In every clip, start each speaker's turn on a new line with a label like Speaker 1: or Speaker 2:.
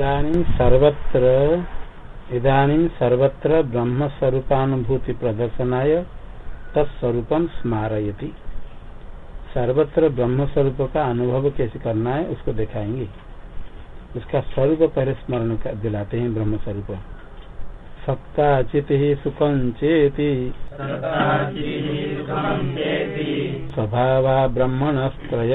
Speaker 1: इदानीं सर्वत्र इदानीं सर्वत्र ब्रह्म स्वरूपानुभूति प्रदर्शनाय तत्स्वरूप स्मारयति। सर्वत्र ब्रह्म स्वरूप का अनुभव कैसे करना है उसको दिखाएँगे। उसका स्वरूप पहले स्मरण दिलाते हैं ब्रह्म स्वरूप सत्ता चिति। सुखम चेति स्वभाव ब्रह्मणस्त्रय।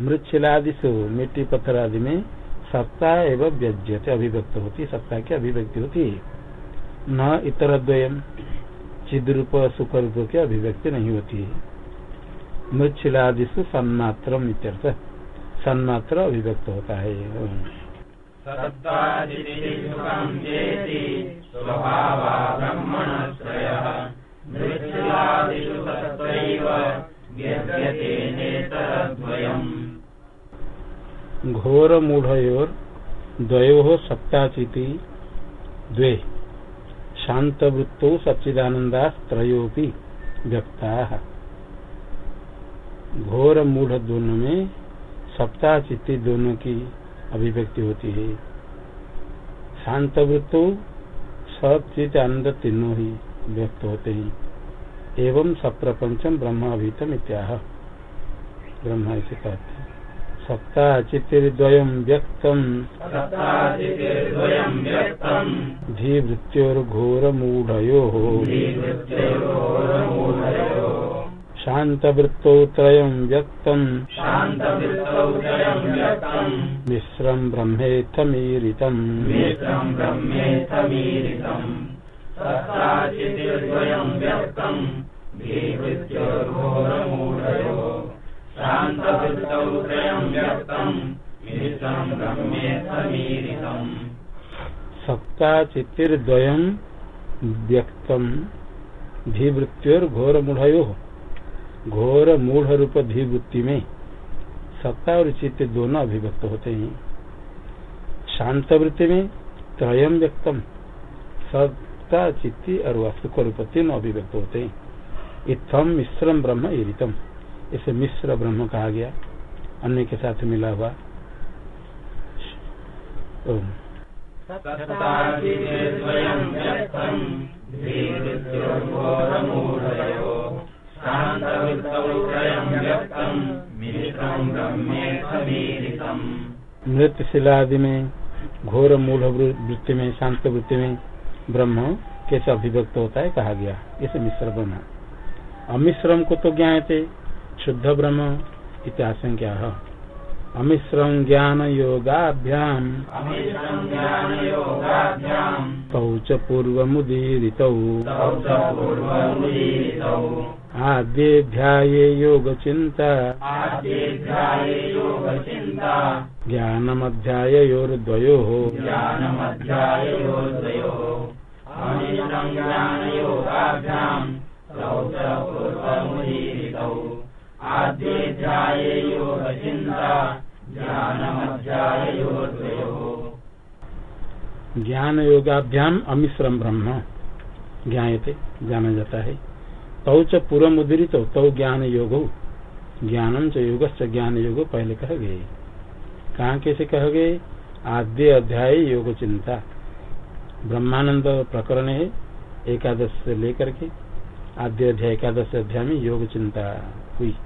Speaker 1: मृच्छिलादिशु मिट्टी पत्थर आदि में सत्ता एवं व्यज्यते अभिव्यक्त होती, सत्ता की अभिव्यक्ति होती। न इतर द्वयम चिद रूप सुख रूप की अभिव्यक्ति नहीं होती। मृच्छिलादिशु सन्मात्र सन्मात्र अभिव्यक्त होता है। घोर मूढ़योर द्वयो सप्ताचिति द्वे। शांत वृत्तो सच्चिदानंदा त्रयोपि व्यक्ता। घोर मूढ़ दोनों में सप्ताह चित्ती दोनों की अभिव्यक्ति होती है। शांत वृत्तो सचित आनंद तीनों ही व्यक्त होते हैं। एवं सप्रपंचम ब्रह्म अभितम इत्याह ब्रह्म ऐसे कहते हैं सप्ताह चित्तिर्द्वयम् व्यक्तम्। धीवृत्योर्घोरमूढयोः। शान्तवृत्तौ त्रयम् व्यक्तम्। मिश्रम् ब्रह्मेत्थमीरितम् सत्ता चित्तिर्द्वयम व्यक्तम धीवृत्योर घोर घोर मूढ़ रूप धीवृत्ति में सत्ता और चित्त दोनों अभिव्यक्त होते हैं। शांत वृत्ति में त्रयम व्यक्तम सत्ता चित्ती और वस्तु को रूप तीनों अभिव्यक्त होते हैं। इतम मिश्रम ब्रह्म ईरितम इसे मिश्र ब्रह्म कहा गया। अन्य के साथ मिला हुआ। नृत्य शिलादि में घोर मूल वृत्ति में शांत वृत्ति में ब्रह्म कैसे अभिव्यक्त होता है कहा गया। इसे मिश्र ब्रह्म। अमिश्रम को तो ज्ञाते शुद्ध ब्रह्म इत्याशंका अमिश्रम ज्ञान योगाभ्याम कौच पूर्व मुदीरित आद्येध्याये योग चिंता ज्ञानमध्यायोर्द्वयो ज्ञान योगाभ्याम अमिश्रम ब्रह्म। ज्ञाते जाना जाता है। तौ च पूर्व मुद्रित तौ ज्ञान योग ज्ञानम च योग ज्ञान योग पहले कह गए। कहा कैसे कह गए? आद्य अध्याय योग चिंता ब्रह्मानंद प्रकरण है, एकादश से लेकर के आद्य अध्याय, एकादश अध्याय में योग चिंता हुई।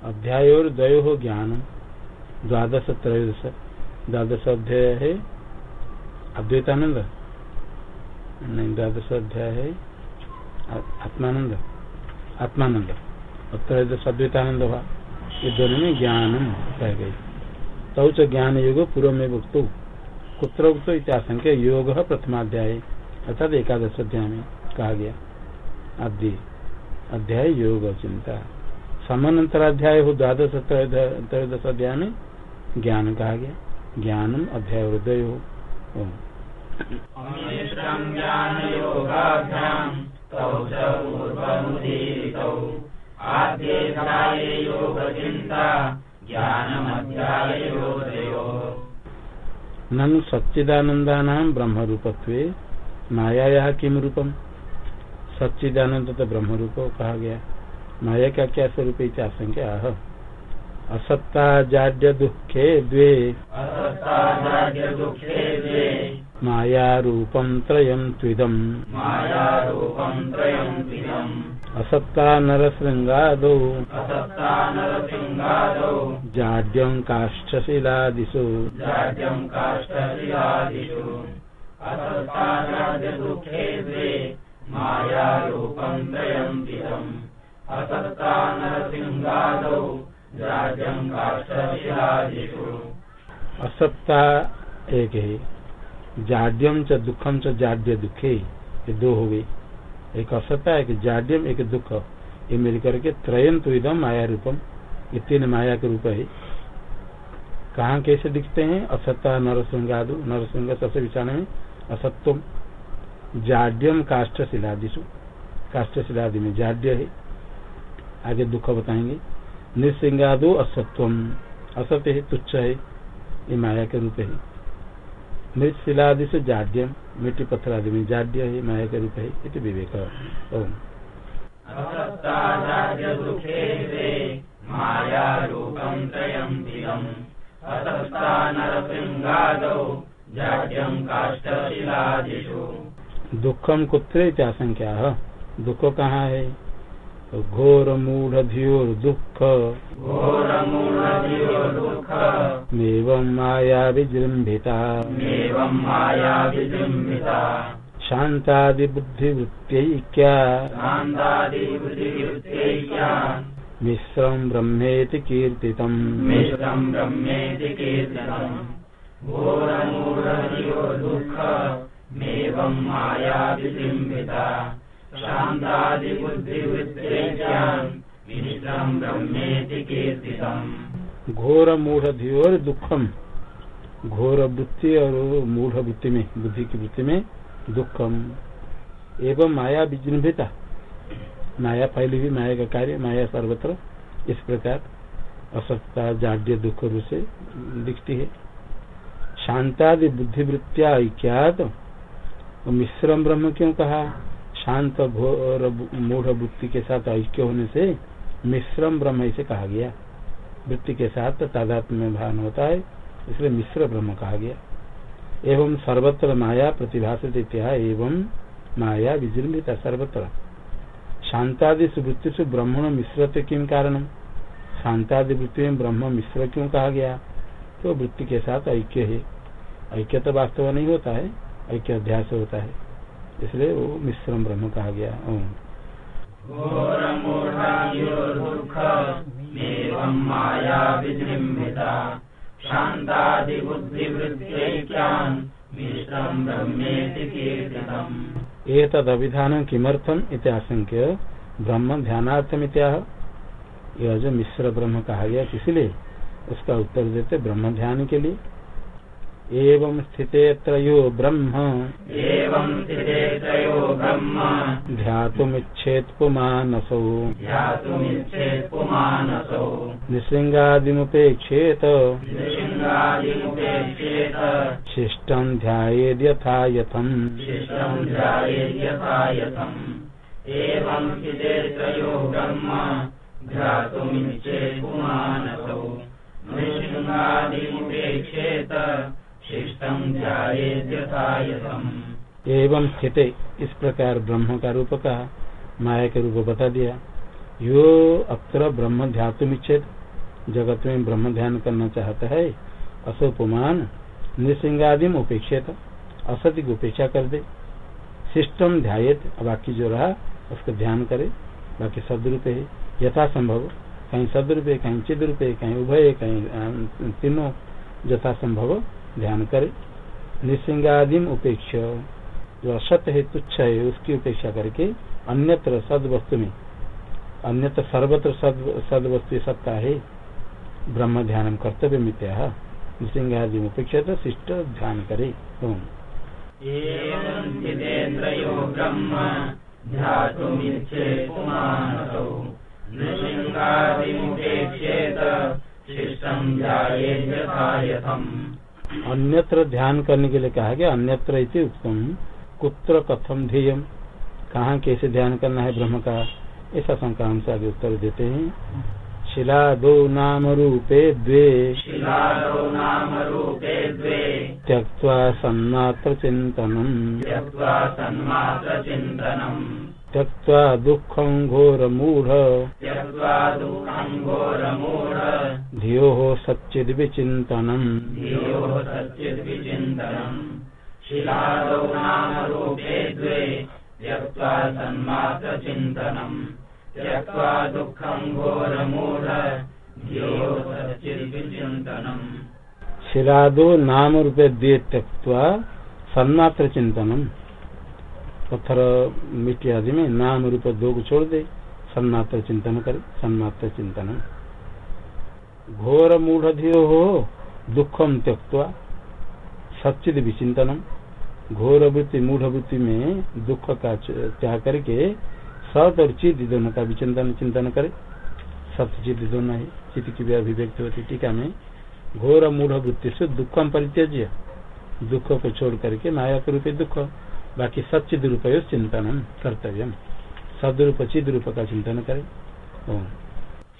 Speaker 1: अध्याय और द्वयो ज्ञान द्वादश त्रयोदश द्वादश अध्याय है अद्वैतानंद नहीं द्वादश अध्याय है आत्मानंद आत्मानंद और त्रयोदश अद्वैतानंद हुआ ये दोनों में ज्ञानम कह गई। तौ च ज्ञान योग पूर्व में उक्त कुत्र उक्त इतिहास योग प्रथमाध्याय, अर्थात एकादश अध्याय में कहा गया। अध्याय योग चिंता समानांतराध्याय हो द्वादश त्रयोदश अध्याय में ज्ञान कहा गया ज्ञानम अध्याय हृदय हो ननु सच्चिदानंदा ब्रह्म रूपत्व माया किम रूपम सच्चिदानंद तो ब्रह्म रूप कहा गया। माया का क्या स्वरूप आशंका असत्ता जाड्य दुखे द्वे। माया रूपम त्रयम त्विदम। असत्ता नरशृंगादौ जाड्यं काष्ठशिलादिषु। माया रूपम त्रयम असत्ता नरसिंहादौ असत्ता एक है। जाड्यम च दुखम च जाड्य दुखे, ये दो हो गए। एक असत्ता, एक जाड्यम एक दुख। ये मिल करके त्रयन तो इदम माया रूपम ये तीन माया के रूप है। कहाँ कैसे दिखते हैं? असत्ता नरसिंगादु नरसिंह सबसे विचारण में असत्वम जाड्यम काष्ठ शिलादिशु काष्ठ शिलादि में जाड्य है। आगे दुख बताएँगे। निसिंगादो असत्व असत्य है तुच्छ है ये माया के रूप है। मृत शिलादि से जाड्यम मिट्टी पत्थर आदि में जाड्य है माया के रूप है ये विवेक। ओम। दुखम कुत्र आशंका दुख कहाँ है? घोर मूढ़ धियोर दुख एवं माया विजृंभिता माया विजृंभिता शांतादि बुद्धिवृत्त्यैक्या मिश्रम ब्रह्मेति कीर्तितम्। कीर्तितम् माया विजृंभिता घोर मूढ़ धियोर दुखम घोर वृत्ति और मूढ़ वृत्ति में बुद्धि की वृत्ति में दुखम। एवं माया विजृंभिता माया पहले भी माया का कार्य, माया सर्वत्र इस प्रकार असत्ता जाड्य दुख रूप से दिखती है। शांतादि बुद्धिवृत्तिया ऐक्यात मिश्रम ब्रह्म क्यों कहा? शांत घोर मूढ़ वृत्ति के साथ ऐक्य होने से मिश्रम ब्रह्म इसे कहा गया। वृत्ति के साथ तादात्म्य भान होता है, इसलिए मिश्र ब्रह्म कहा गया। एवं सर्वत्र माया प्रतिभाषित एवं माया विजृंभित सर्वत्र। शांतादि वृत्ति से ब्रह्मण मिश्र किम कारण शांतादि वृत्ति में ब्रह्म मिश्र क्यों कहा गया? तो वृत्ति के साथ ऐक्य है। ऐक्य तो वास्तव नहीं होता है, ऐक्य अध्यास होता है। इसलिए वो मिश्रम ब्रह्म कहा गया। ओम। तद अभिधान किमर्थम इत्याशंक्य ब्रह्म ध्यानार्थम इत्याह यह जो मिश्र ब्रह्म कहा गया इसलिए उसका उत्तर देते ब्रह्म ध्यान के लिए। एवं स्थिते त्रयो ब्रह्म। एवं स्थिते त्रयो ब्रह्म। ध्यातुमिच्छेत् पुमानसौ ध्यातुमिच्छेत् पुमानसौ निसृङ्गादिमुपेक्षेत निसृङ्गादिमुपेक्षेत शिष्टं ध्यायेद्यथा यथम् शिष्टं ध्यायेद्यथा यथम् एवं स्थिते त्रयो ब्रह्म। ध्यातुमिच्छेत् पुमानसौ निसृङ्गादिमुपेक्षेत एवं स्थित इस प्रकार ब्रह्म का रूप का माया के रूप बता दिया। यो अत्र ब्रह्म ध्यातुमिच्छेद। जगत में ब्रह्म ध्यान करना चाहता है, असोपमान निसिंगादि उपेक्षित असत्य की उपेक्षा कर दे। सिस्टम ध्यात बाकी जो रहा, उसको ध्यान करे। बाकी सदरूप है यथा संभव कहीं सदरूप है कहीं चिद रूप है कहीं उभय, कहीं तीनों यथा संभव ध्यान करे। निसिंगादिम उपेक्ष। जो असत है तुच्छ है, उसकी उपेक्षा करके अन्यत्र सद वस्तु में, अन्यत्र सर्वत्र सद वस्तु सत्ता है। ब्रह्म ध्यान कर्तव्य मित्या सिंहादि उपेक्षा तो शिष्ट ध्यान करे। ओम। अन्यत्र ध्यान करने के लिए कहा गया अन्यत्र इति उत्तम कुत्र कथम ध्येय कहाँ कैसे ध्यान करना है ब्रह्म का? ऐसा शंका हमसे आगे उत्तर देते हैं। शिला दो नाम रूपे द्वे। त्यक्त्वा सन्मात्र चिन्तनम्। त्यक्त्वा दुःखं घोरमूढ। धियोः
Speaker 2: धियो सच्चिद्विचिन्तनम्।
Speaker 1: शिलादो नाम रूपे द्वे त्यक्त्वा सन्मात्र चिंतनम पत्थर मिट्टी आदि में नाम रूप दो को छोड़ दे सन्मात्र चिंतन करे सन्मात्र चिंतन घोर मूढ़ हो दुखम त्यक्त्वा सचिद विचिंतनम घोर वृत्ति मूढ़ वृत्ति में दुख का त्याग करके सत और चित दोनों का विचिंतन चिंतन करे। सत्य चित दोनों है चित्त की भी अभिव्यक्ति होती टीका में घोर मूढ़ वृत्ति से दुखम परित्यज्य। दुख को छोड़ करके माया के रूप दुख। बाकी सचिद रूप चिंतन कर्तव्य सदरूप चिद रूप का चिंतन करे।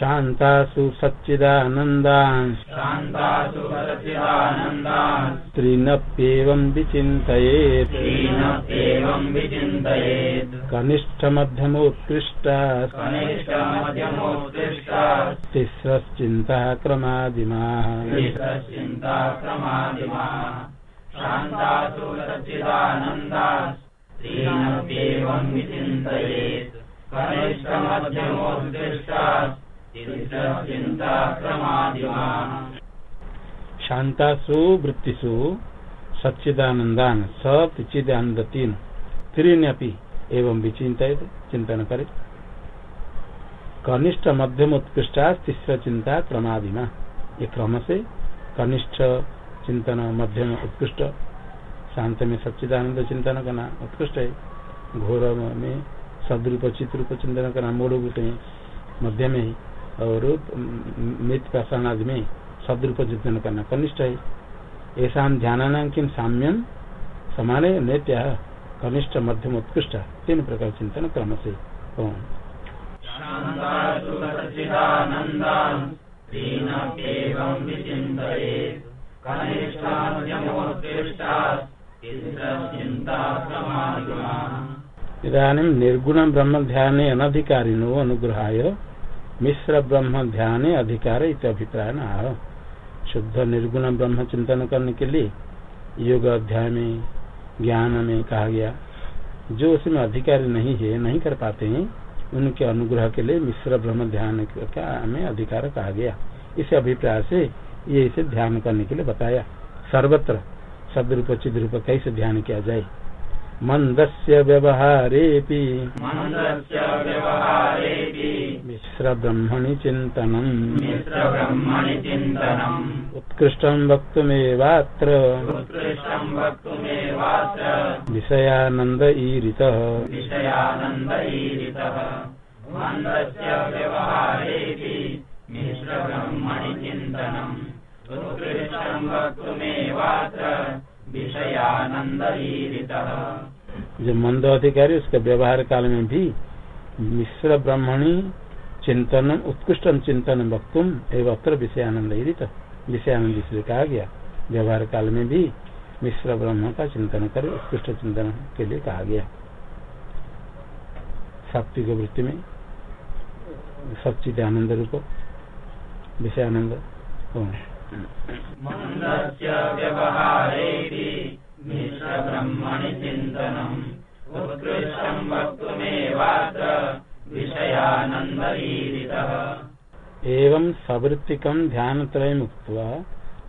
Speaker 1: शांतासु सच्चिदानंदान
Speaker 2: शान्तासु सच्चिदानन्दान्।
Speaker 1: त्रिनप्येवं विचिन्तयेत्।
Speaker 2: एवं विचिन्तयेत्।
Speaker 1: कनिष्ठ मध्यमोत्कृष्टा
Speaker 2: कनिष्ठमध्यमोत्कृष्टा।
Speaker 1: तिस्रश्चिन्तः क्रमादिमाः
Speaker 2: चिन्ता क्रमादिमा शान्तासु विचिन्तयेत्। कनिष्ठमध्यमोत्कृष्टा। चिन्ता क्रमादिमा
Speaker 1: शांतासु वृत्तिषु सच्चिदानंदान सब चिदानंद तीन। तीन अपि एवं विचिंत चिंतन करे। कनिष्ठ मध्यम उत्कृष्टा तीसरा चिंता क्रमादिमा। ये क्रम से कनिष्ठ चिंतन मध्यम उत्कृष्ट। शांत में सच्चिदानंद चिंतन करना उत्कृष्ट है। घोर में सदरूप, चित्रूप चिंतन करना मूल में मध्य में ही। और मृत आदि में सदरूप चिंतन करना। कनिष्ठ है। ऐसा ध्यान किम साम्यम समान नृत्य कनिष्ठ मध्यम उत्कृष्ट। तीन प्रकार चिंतन क्रम से इधानी निर्गुण ब्रह्म ध्यान अनधिकारिणो अनुग्रहाय मिश्र ब्रह्म ध्यान अधिकार इत अभिप्राय। न शुद्ध निर्गुण ब्रह्म चिंतन करने के लिए योग अध्याय में, ज्ञान में कहा गया, जो उसमें अधिकारी नहीं है, नहीं कर पाते हैं, उनके अनुग्रह के लिए मिश्र ब्रह्म ध्यान का में अधिकार कहा गया। इस अभिप्राय से ये इसे ध्यान करने के लिए बताया। सर्वत्र सदरूप चिद्रूप कैसे ध्यान किया जाए? मंदस्य व्यवहारेपि
Speaker 2: मन्दस्य व्यवहारेऽपि।
Speaker 1: मिश्र ब्रह्मणि चिन्तनम्।
Speaker 2: मिश्रब्रह्मणि चिन्तनम्।
Speaker 1: उत्कृष्टं वक्तुमेवात्र।
Speaker 2: उत्कृष्टं वक्तुमेवात्र।
Speaker 1: विषयानन्द ईरितः।
Speaker 2: विषयानन्दईरितः मन्दस्य व्यवहारेऽपि मिश्रब्रह्मणि चिन्तनम्। उत्कृष्टं वक्तुमेवात्र। विषयानन्दईरितः
Speaker 1: जो मंद अधिकारी उसके व्यवहार काल में भी मिश्र ब्रह्मणि चिंतन उत्कृष्ट चिंतन वक्तुम अत्र विषयानंद ईरित विषयानंद इसलिए कहा गया। व्यवहार काल में भी मिश्र ब्रह्म का चिंतन करे, उत्कृष्ट चिंतन के लिए कहा गया। सात्विक वृत्ति में सचिद आनंद रूप, विषयानंद
Speaker 2: व्यवहारेऽपि मिश्रब्रह्मणि चिन्तनम्। उत्कृष्टं
Speaker 1: एवं सवृत्तिकम ध्यान त्रय मुक्त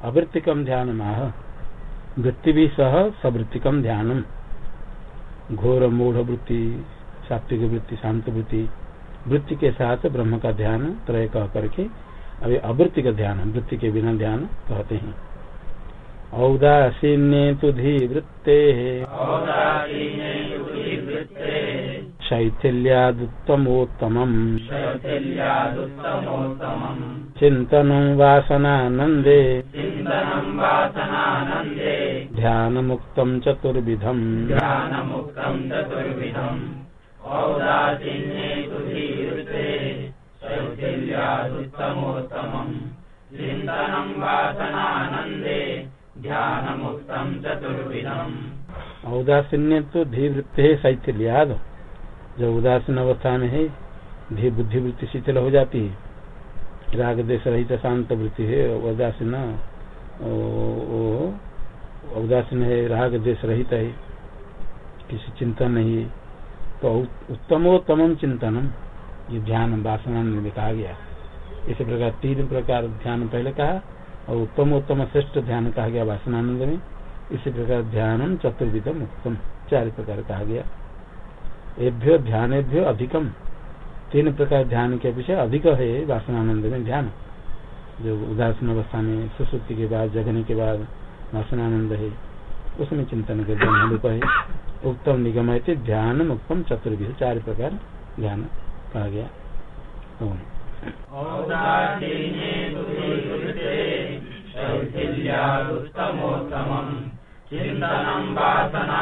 Speaker 1: अवृत्तिकम ध्यान आह वृत्ति भी सह सवृत्तिकम ध्यानम। घोर मूढ़ वृत्ति सात्विक वृत्ति शांत वृत्ति वृत्ति के साथ ब्रह्म का ध्यान त्रय कह करके अभी अवृत्ति का ध्यान वृत्ति के बिना ध्यान कहते हैं। औदासीन्य तुधि वृत्ते। शैथिल्यादुत्तमोत्तमम्। चिन्तनं वासनानन्दे। ध्यानमुक्तं चतुर्विधम्।
Speaker 2: औदासीन्य तो धीवृत्ति
Speaker 1: शैथिल्याद। जब उदासीन अवस्था में है, धी बुद्धि वृत्ति शीतल हो जाती है। राग देश रहित शांत वृत्ति है, उदासीन उदासीन है, राग देश रहित है। किसी चिंतन नहीं है। तो उत्तमोत्तम चिंतनम, ये ध्यान वासना में कहा गया। इसी प्रकार तीन प्रकार ध्यान पहले कहा, और उत्तम उत्तम श्रेष्ठ ध्यान कहा गया वासनानंद में। इसी प्रकार ध्यान चतुर्विधम उत्तम, चार प्रकार कहा गया। एभ्यो ध्यानेभ्यो अधिकम। तीन प्रकार ध्यान के पीछे अधिक है वासनानंद में ध्यान। जो उदासीन अवस्था में सुश्रुति के बाद, जगने के बाद वासनानंद है, उसमें चिंतन के ध्यान है। उत्तम निगम है ध्यान उत्तम चतुर्विध चार प्रकार ध्यान कहा गया।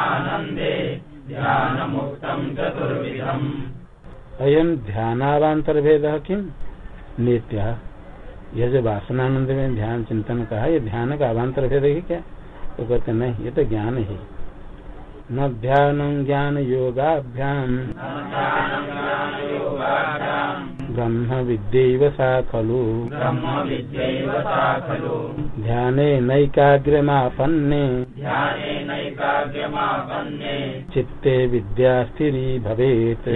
Speaker 2: ध्यानमुक्तं चतुर्विधम्
Speaker 1: अयम ध्यानावांतर भेद किम? नित्य। यह जो वासनानंद में ध्यान चिंतन का? है ये ध्यान का अवान्तर भेद है क्या? तो कहते नहीं ये तो ज्ञान है। न ध्यान ज्ञान योगाभ्याम। ब्रह्म विद्यैव सा खलु। ध्याने नैकाग्र्यमापन्ने चित्ते विद्या स्थिरी भवेत्।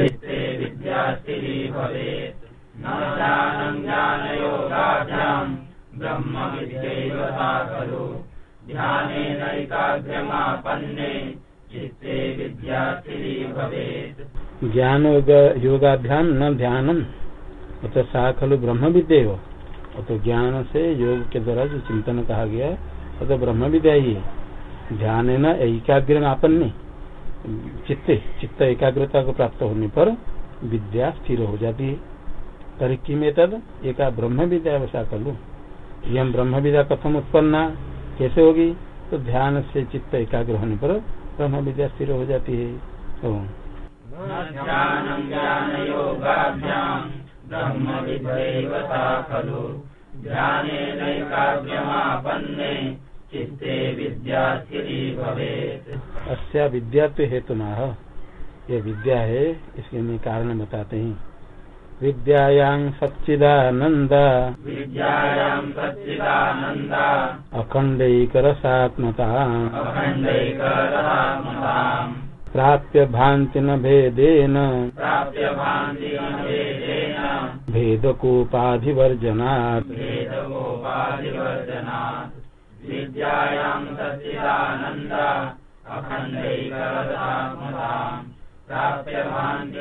Speaker 2: खलु।
Speaker 1: ज्ञान योगाभ्याम न ध्यानम तो सा खलु ब्रह्म विद्या तो ज्ञान से योग के द्वारा जो चिंतन कहा गया वो तो ब्रह्म विद्या ही है। ध्यान न एकाग्र आपन्ने। चित्ते, चित्त एकाग्रता को प्राप्त होने पर विद्या स्थिर हो जाती है। तरीकी में तद एक ब्रह्म विद्या वैसा कलु। यम ब्रह्म विद्या कथम उत्पन्ना? कैसे होगी? तो ध्यान से चित्त एकाग्र होने पर ब्रह्म विद्या स्थिर हो जाती है। अस्या विद्या तो हेतु माह ये विद्या है इसके लिए कारण बताते हैं। विद्यायां सच्चिदानन्द।
Speaker 2: विद्यायां सच्चिदानन्द।
Speaker 1: अखण्डैकरसात्मता।
Speaker 2: अखण्डैकरसात्मताम्।
Speaker 1: प्राप्य भान्ति न भेदेन।
Speaker 2: प्राप्य भान्ति न भेदेन।
Speaker 1: भेदकोपाधिवर्जनात्।
Speaker 2: भेदकोपाधिवर्जनात्। विद्यायां सच्चिदानन्द। अखण्डैकरसात्मताम् प्राप्य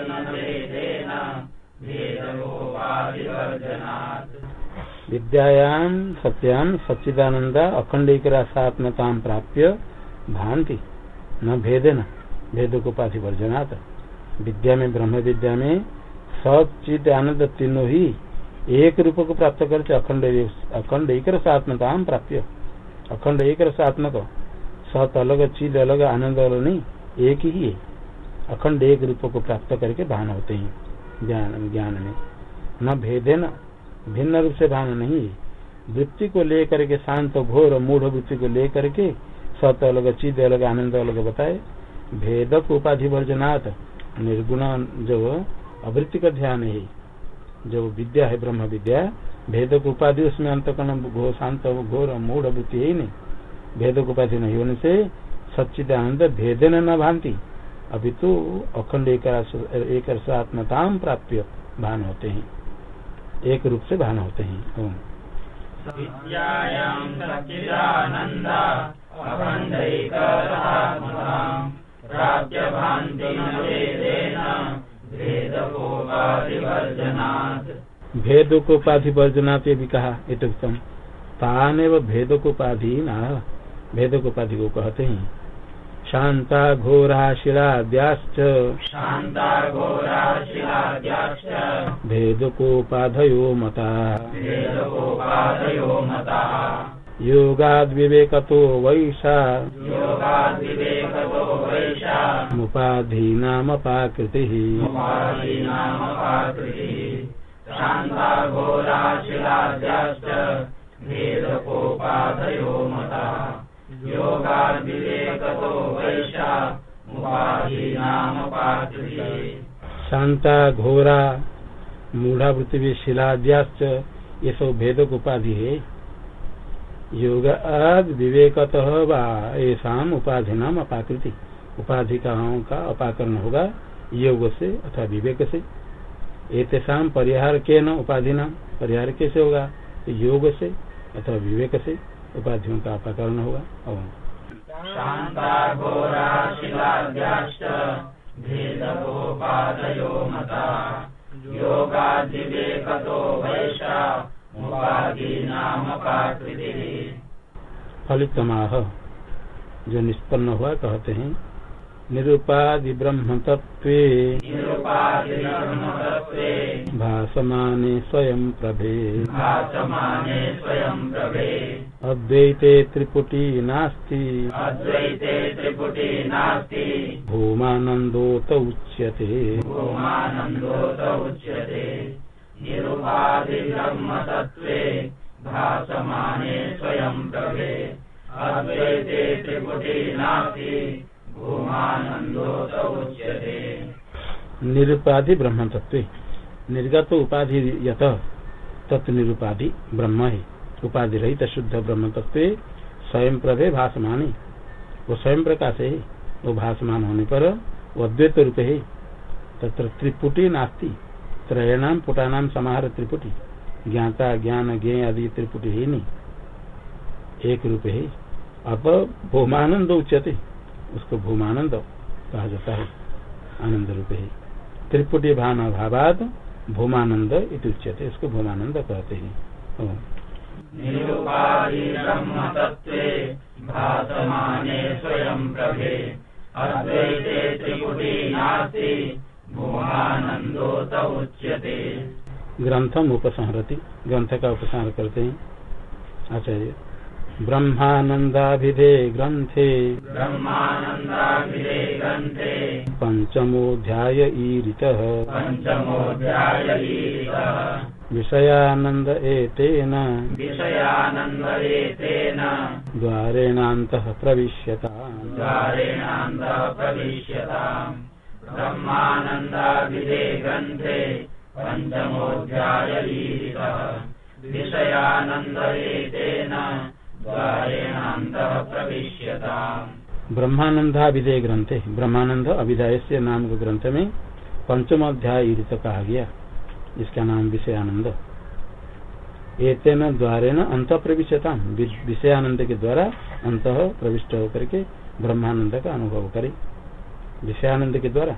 Speaker 2: न भेदेन
Speaker 1: विद्यायां सत्यां सच्चिदानंद अखंडिक रसात्मता प्राप्य भांति न भेदे न भेद को पाथि वर्जनात् विद्या में ब्रह्म विद्या में सचिद आनंद तीनों ही एक रूप को प्राप्त करते अखंड अखंड एक रसात्मता प्राप्य अखंड एक रस रसात्मक सत अलग चिद अलग, आनंद अलग नहीं, एक ही है। अखंड एक रूप को प्राप्त करके भान होते हैं, ज्ञान ज्ञान में। न भेदे न, भिन्न रूप से भान नहीं है। वृत्ति को लेकर के शांत, घोर, मूढ़ वृत्ति को लेकर के सत अलग चिद अलग, आनंद अलग बताए। भेदक उपाधि वर्जनाथ निर्गुण जो अवृत्ति का ध्यान है, जो विद्या है, ब्रह्म विद्या भेदक उपाधि उसमें अंतकरण, घो शांत, घोर, मूढ़ वृत्ति है ही नहीं। भेदक उपाधि नहीं होने से सच्चिद आनंद भेदन न भांति। अभी तो अखंड एक आत्मता प्राप्य भान होते हैं। एक रूप से भान होते हैं।
Speaker 2: वेदेन भेदकोपाधिवर्जनात्
Speaker 1: भेदकोपाधि वर्जनात् भी कहा इतुक्तम तान एवं भेदकोपाधि न भेदकोपाधि को उपाधि को कहते हैं शांता घोरा शिलाद्याश्च
Speaker 2: शान्ता घोरा शिलाद्याश्च
Speaker 1: भेदकोपाधयो मता।
Speaker 2: भेदकोपाधयो मताः।
Speaker 1: योगाद् विवेकतो वैशा।
Speaker 2: योगाद्विवेकतो वैशा।
Speaker 1: मुपाधीनामपाकृतिः।
Speaker 2: उपाधीनामपाकृतिः शान्ता भेदकोपाधयो योगाद्विवेकतो वैशा
Speaker 1: शांता घोरा मूढ़ा पृथ्वी शिलाद्याश्च ये सब भेदक उपाधि है योग विवेकत ऐसा उपाधि नाम अपाकृति उपाधिकाओं का अपाकरण होगा योग से अथवा विवेक से एतेषाम परिहार के न उपाधि नाम परिहार कैसे होगा योग से अथवा विवेक से उपाधियों का अपाकरण होगा और फलितमाह जो निष्पन्न हुआ कहते हैं निरुपाधि ब्रह्म तत्वे भासमाने स्वयं प्रभे।
Speaker 2: भासमाने स्वयं प्रभे।
Speaker 1: अद्वैते त्रिपुटी नास्ति।
Speaker 2: अद्वैते त्रिपुटी नास्ति।
Speaker 1: भूमानन्दोत उच्यते।
Speaker 2: भूमानन्दोत उच्यते। निरुपाधिब्रह्मतत्त्वे भासमाने स्वयं प्रभे। अद्वैते त्रिपुटी नास्ति। भूमानन्दोत उच्यते।
Speaker 1: निरुपाधि ब्रह्म तत्व निर्गत उपाधि यत तत्व निरुपाधि ब्रह्म है। उपाधि रहित शुद्ध ब्रह्म तत्व स्वयं प्रभे भासमान वो स्वयं प्रकाश है। वो भासमान होने पर वो अद्वैत रूप है। तत्र त्रिपुटी नास्ति। त्रयणाम पुटानाम समाहार त्रिपुटी। ज्ञाता, ज्ञान ज्ञ आदि त्रिपुटी है नहीं। एक रूप है। अब भूमानंद उच्यते। उसको भूमानंद कहा जाता है। आनंद रूप है। त्रिपुटी भान अभावाद भूमानंद उच्यते इसको भूमानंद कहते हैं। ग्रंथम उपसंहरति ग्रंथ का उपसंहार करते हैं। आचार्य। ब्रह्मानंदाभिधे ग्रंथे।
Speaker 2: ब्रह्मानन्दाभिधे ग्रन्थे
Speaker 1: पंचमोध्याय ईरित।
Speaker 2: पञ्चमोऽध्यायीतः
Speaker 1: विषयानंद एतेन।
Speaker 2: विषयानन्दरेतेन
Speaker 1: द्वारेणान्तः प्रविश्यता
Speaker 2: द्वारेणान्तः ब्रह्मानन्दाभिधे ग्रन्थे द्वारेणान्तः प्रविश्यताम्
Speaker 1: ब्रह्मानंदाभिधेय ग्रंथे ब्रह्मानंद अभिधाय से नाम के ग्रंथ में पंचम अध्याय कहा गया। इसका नाम विषयानंद एतेन द्वारेण अंत प्रविशता विषयानंद के द्वारा अंत प्रविष्ट होकर के ब्रह्मानंद का अनुभव करे। विषयानंद के द्वारा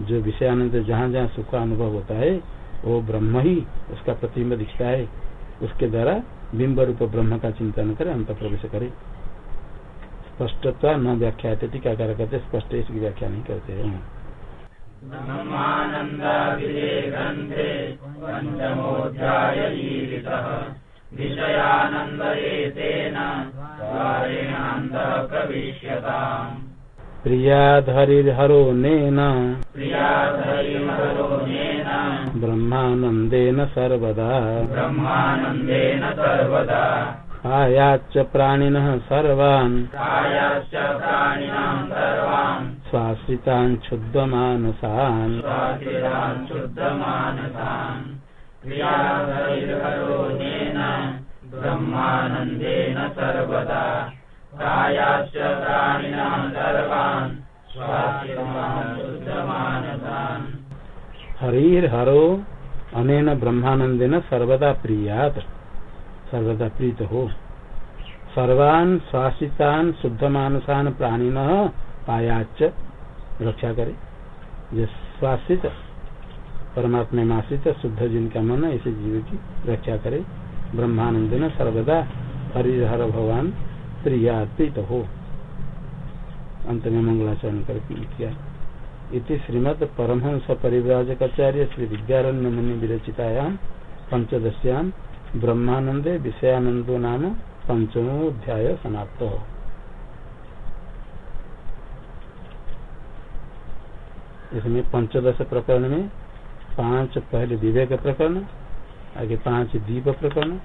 Speaker 1: जो विषयानंद जहाँ जहाँ सुख का अनुभव होता है, वो ब्रह्म ही उसका प्रतिबिंब दिखता है। उसके द्वारा बिंब रूप ब्रह्म का चिंतन करे अंत प्रवेश करे। स्पष्टता न व्याख्या टीकाकार करते स्पष्ट इसकी व्याख्या नहीं करते। हैं
Speaker 2: प्रविश्यताम्
Speaker 1: नेन।
Speaker 2: प्रियाधरिमरोनेन
Speaker 1: ब्रह्मानन्देन सर्वदा।
Speaker 2: ब्रह्मानन्देन सर्वदा।
Speaker 1: आयाच्च प्राणिनः सर्वान्।
Speaker 2: कायाश्च प्राणिनाम् सर्वान्। ब्रह्मानन्देन सर्वदा। कायाश्च प्राणिनाम् सर्वान्। स्वाचिरान् शुद्धमानसान्
Speaker 1: हरिर्हरो अनेन ब्रह्मानंदेन सर्वदा प्रियात। सर्वदा प्रीत। हो सर्वान श्वासितान शुद्ध मानसान प्राणिन पायाच रक्षा करे। जो श्वासित परमात्मा में आश्रित शुद्ध जिनका मन, ऐसे जीव की रक्षा करे। ब्रह्मानंद न सर्वदा हरिहर भगवान प्रिया प्रीत। हो अंत में मंगलाचरण करके किया। इति श्रीमद परमहंस परिव्राजकाचार्य श्री विद्यारण्य मुनि विरचितायाम पंचदश्याम ब्रह्मानंदे विषयानंदो नाम पंचमोध्याय समाप्त। हो इसमें पंचदश प्रकरण में पाँच पहले विवेक प्रकरण, आगे पाँच दीप प्रकरण,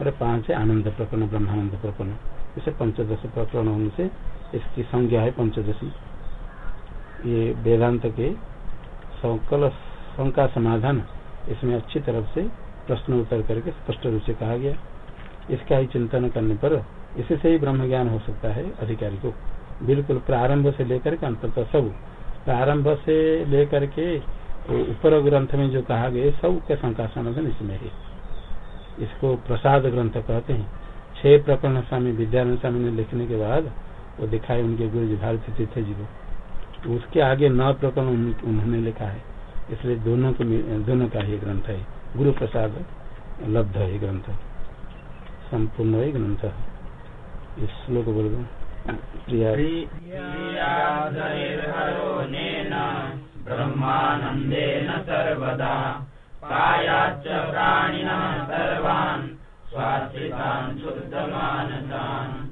Speaker 1: और पाँच आनंद प्रकरण, ब्रह्मानंद प्रकरण। इसे पंचदश प्रकरण होने से इसकी संज्ञा है पंचदशी ये वेदांत के सकल, शंका समाधान इसमें अच्छी तरफ़ से प्रश्न उत्तर करके स्पष्ट रूप से कहा गया। इसका ही चिंतन करने पर इसी से ही ब्रह्म ज्ञान हो सकता है अधिकारी को। बिल्कुल प्रारंभ से लेकर के अंत सब। प्रारंभ से लेकर के ऊपर ग्रंथ में जो कहा गया, सब के शंका समाधान इसमें है। इसको प्रसाद ग्रंथ कहते हैं। छह प्रकरण स्वामी विद्यानंद स्वामी ने लिखने के बाद वो दिखाए उनके गुरु भारती तीर्थ जी को। उसके आगे न प्रकरण उन्होंने लिखा है। इसलिए दोनों को दोनों का ही ग्रंथ है। गुरु प्रसाद लब्ध है ग्रंथ। संपूर्ण वही ग्रंथ। इस श्लोक बोल प्रिया
Speaker 2: ब्रह्मानन्देन सर्वदा। प्राणिनः सर्वान् शुद्धमानसान्